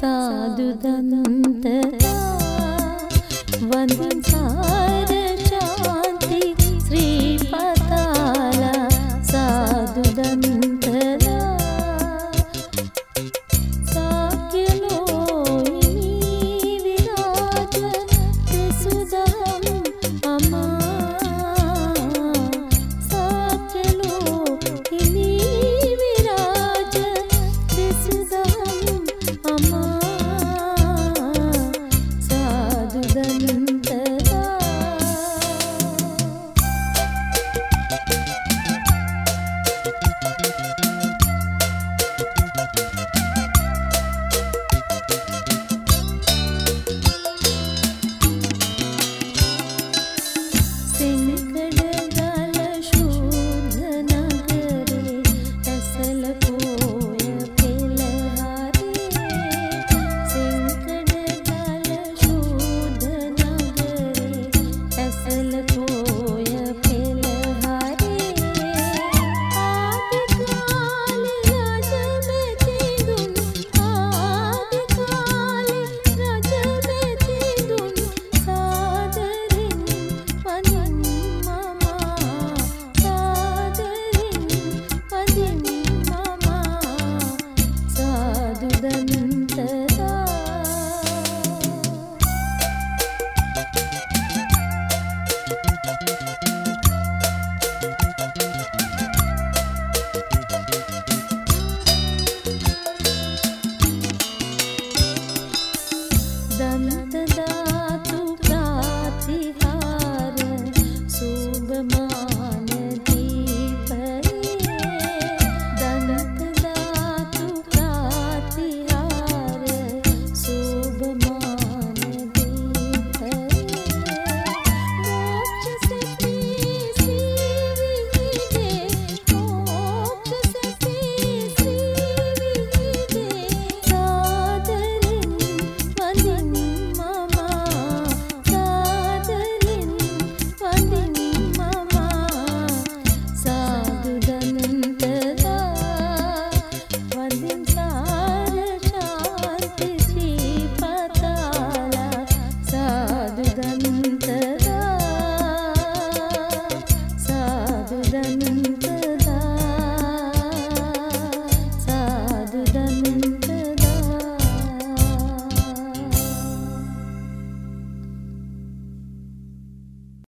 ಸಾಧುದನಂತರ ವಂದ